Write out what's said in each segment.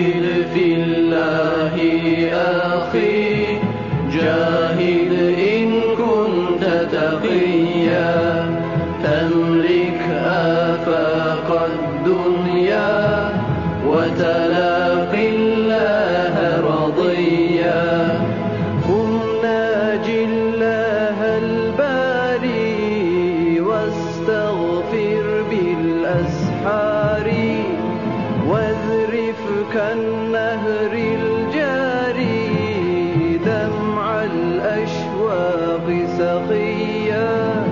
في كالنهر الجاري دمع الأشواق سخيا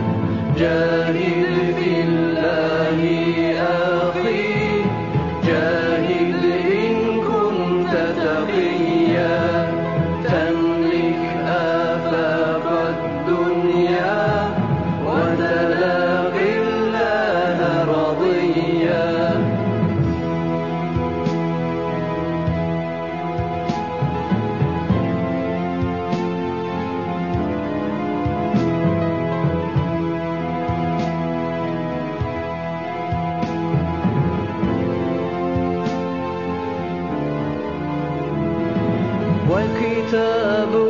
وكتاب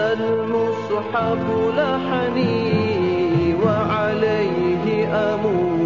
المصحف لحني وعليه أموت.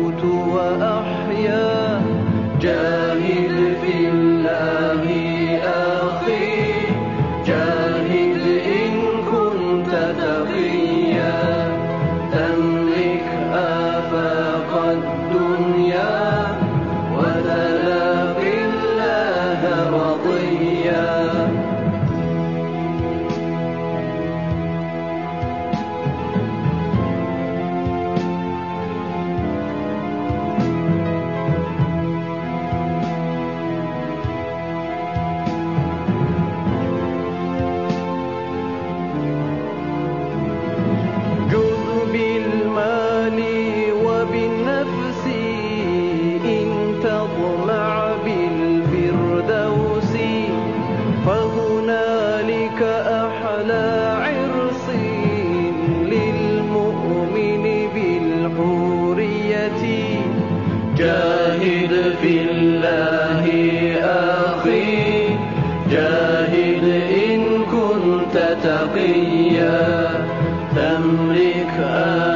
لك أحلى عرسي للمؤمن بالحورية. جاهد في الله أخي جاهد إن كنت تقيا. تملك آه